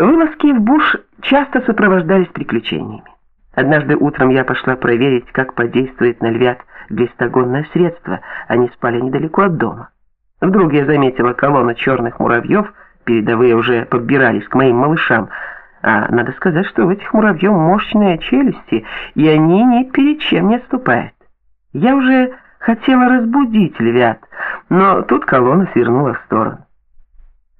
Вылазки в буш часто сопровождались приключениями. Однажды утром я пошла проверить, как подействует на львят глистогонное средство. Они спали недалеко от дома. Вдруг я заметила колонну черных муравьев, передовые уже подбирались к моим малышам, а надо сказать, что у этих муравьев мощные челюсти, и они ни перед чем не отступают. Я уже хотела разбудить львят, но тут колонна свернула в сторону.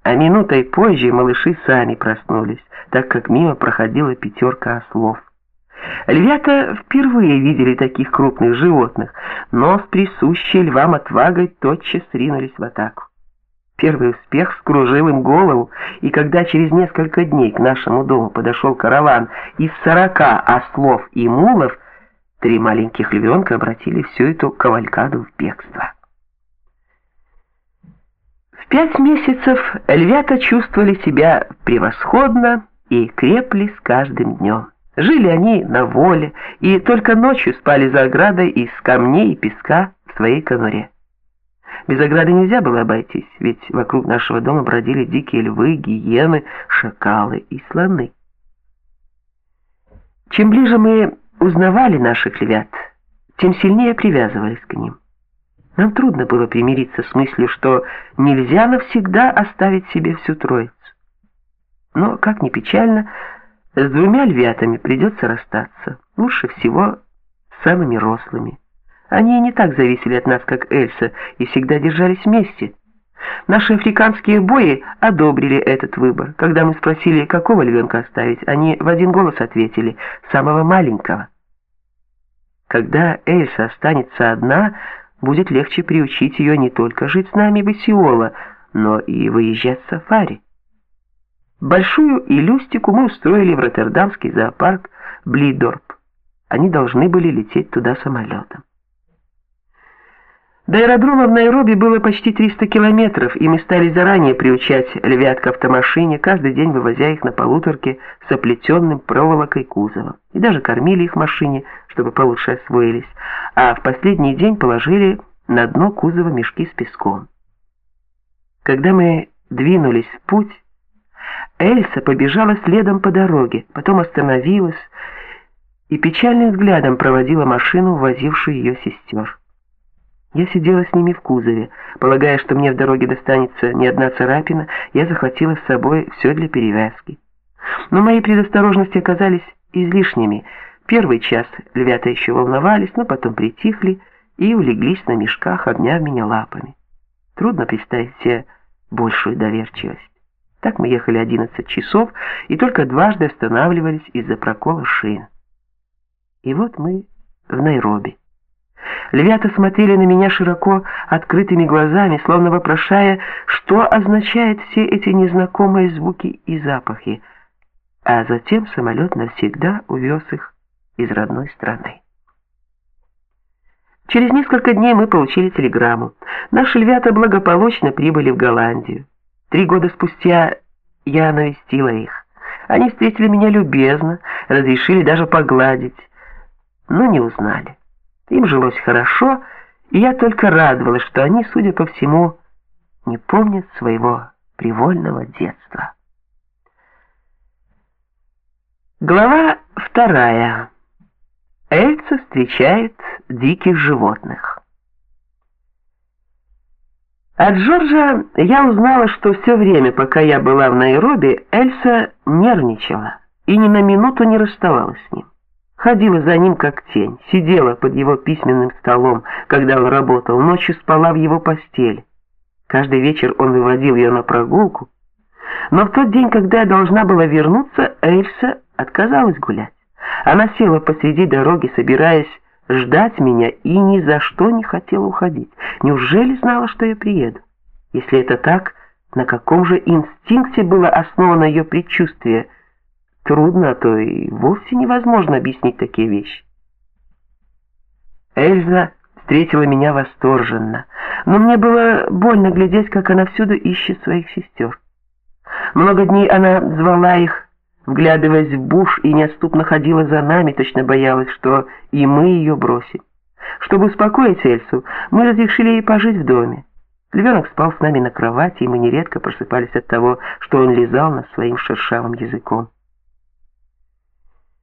А минутой позже малыши сами проснулись, так как мимо проходила пятерка ослов. Львята впервые видели таких крупных животных, но с присущей львам отвагой тотчас ринулись в атаку. Первый успех скружил им голову, и когда через несколько дней к нашему дому подошел караван из сорока ослов и мулов, три маленьких львенка обратили всю эту кавалькаду в бегство. Пять месяцев львята чувствовали себя превосходно и крепли с каждым днем. Жили они на воле и только ночью спали за оградой из камней и песка в своей конуре. Без ограды нельзя было обойтись, ведь вокруг нашего дома бродили дикие львы, гиены, шакалы и слоны. Чем ближе мы узнавали наших львят, тем сильнее привязывались к ним. Нам трудно было примириться с мыслью, что нельзя навсегда оставить себе всю троицу. Но, как ни печально, с двумя львятами придется расстаться. Лучше всего с самыми рослыми. Они не так зависели от нас, как Эльса, и всегда держались вместе. Наши африканские бои одобрили этот выбор. Когда мы спросили, какого львенка оставить, они в один голос ответили «самого маленького». Когда Эльса останется одна, будет легче приучить ее не только жить с нами в Исиола, но и выезжать в сафари. Большую Илюстику мы устроили в Роттердамский зоопарк Блидорп. Они должны были лететь туда самолетом. До аэродрома в Найроби было почти 300 километров, и мы стали заранее приучать львят к автомашине, каждый день вывозя их на полуторке с оплетенным проволокой кузовом. И даже кормили их машине, чтобы получше освоились, а в последний день положили на дно кузова мешки с песком. Когда мы двинулись в путь, Эльса побежала следом по дороге, потом остановилась и печальным взглядом проводила машину, возившую ее сестер. Я сидела с ними в кузове, полагая, что мне в дороге достанется не одна царапина, я захватила с собой все для перевязки. Но мои предосторожности оказались излишними. Первый час львята еще волновались, но потом притихли и улеглись на мешках, обняв меня лапами. Трудно представить себе большую доверчивость. Так мы ехали 11 часов и только дважды останавливались из-за прокола шин. И вот мы в Найроби. Львята смотрели на меня широко открытыми глазами, словно вопрошая, что означают все эти незнакомые звуки и запахи. А затем самолет навсегда увез их из родной страны. Через несколько дней мы получили телеграмму. Наши львята благополучно прибыли в Голландию. Три года спустя я навестила их. Они встретили меня любезно, разрешили даже погладить, но не узнали. Им жилось хорошо, и я только радовалась, что они, судя по всему, не помнят своего привольного детства. Глава вторая. Эльса встречает диких животных. От Джорджа я узнала, что все время, пока я была в Найроби, Эльса нервничала и ни на минуту не расставалась с ним. Ходила за ним как тень, сидела под его письменным столом, когда он работал, ночью спала в его постели. Каждый вечер он выводил ее на прогулку, но в тот день, когда я должна была вернуться, Эльса отказалась гулять. Она села посреди дороги, собираясь ждать меня и ни за что не хотела уходить. Неужели знала, что я приеду? Если это так, на каком же инстинкте было основано ее предчувствие? Трудно, а то и вовсе невозможно объяснить такие вещи. Эльза встретила меня восторженно, но мне было больно глядеть, как она всюду ищет своих сестер. Много дней она звала их вглядываясь в буш и неотступно ходила за нами, точно боялась, что и мы ее бросим. Чтобы успокоить Эльсу, мы разрешили ей пожить в доме. Львенок спал с нами на кровати, и мы нередко просыпались от того, что он лизал нас своим шершавым языком.